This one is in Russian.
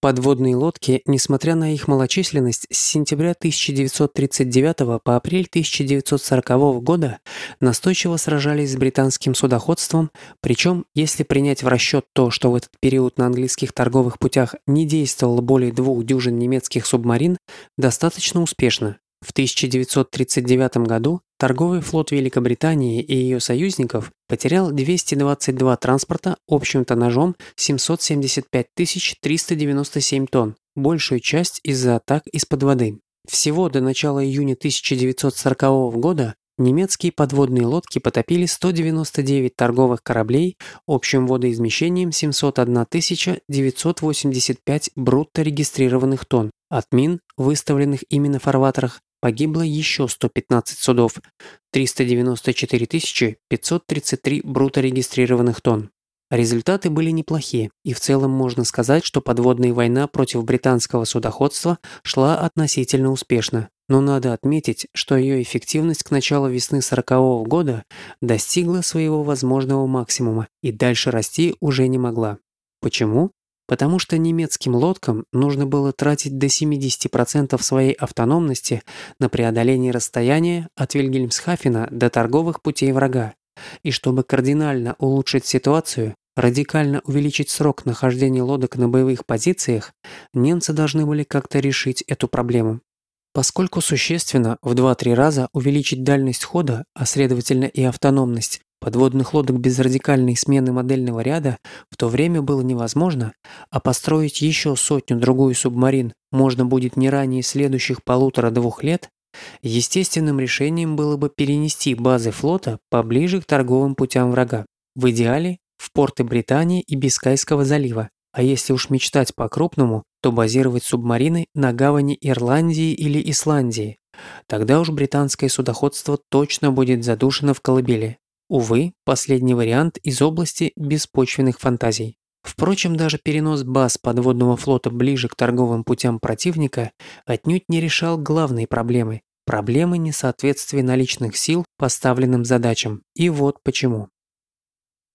Подводные лодки, несмотря на их малочисленность, с сентября 1939 по апрель 1940 года настойчиво сражались с британским судоходством, причем, если принять в расчет то, что в этот период на английских торговых путях не действовало более двух дюжин немецких субмарин, достаточно успешно. В 1939 году торговый флот Великобритании и ее союзников потерял 222 транспорта общим тоннажом 775 397 тонн, большую часть из-за атак из-под воды. Всего до начала июня 1940 года немецкие подводные лодки потопили 199 торговых кораблей общим водоизмещением 701 985 брутто регистрированных тонн. От мин, выставленных именно в фарватерах, Погибло еще 115 судов, 394 533 бруто регистрированных тонн. Результаты были неплохие, и в целом можно сказать, что подводная война против британского судоходства шла относительно успешно. Но надо отметить, что ее эффективность к началу весны 40 -го года достигла своего возможного максимума и дальше расти уже не могла. Почему? потому что немецким лодкам нужно было тратить до 70% своей автономности на преодоление расстояния от Вильгельмсхафена до торговых путей врага. И чтобы кардинально улучшить ситуацию, радикально увеличить срок нахождения лодок на боевых позициях, немцы должны были как-то решить эту проблему. Поскольку существенно в 2-3 раза увеличить дальность хода, а следовательно и автономность, Подводных лодок без радикальной смены модельного ряда в то время было невозможно, а построить еще сотню-другую субмарин можно будет не ранее следующих полутора-двух лет, естественным решением было бы перенести базы флота поближе к торговым путям врага, в идеале в порты Британии и Бискайского залива, а если уж мечтать по-крупному, то базировать субмарины на гавани Ирландии или Исландии. Тогда уж британское судоходство точно будет задушено в колыбели. Увы, последний вариант из области беспочвенных фантазий. Впрочем, даже перенос баз подводного флота ближе к торговым путям противника отнюдь не решал главной проблемы – проблемы несоответствия наличных сил поставленным задачам. И вот почему.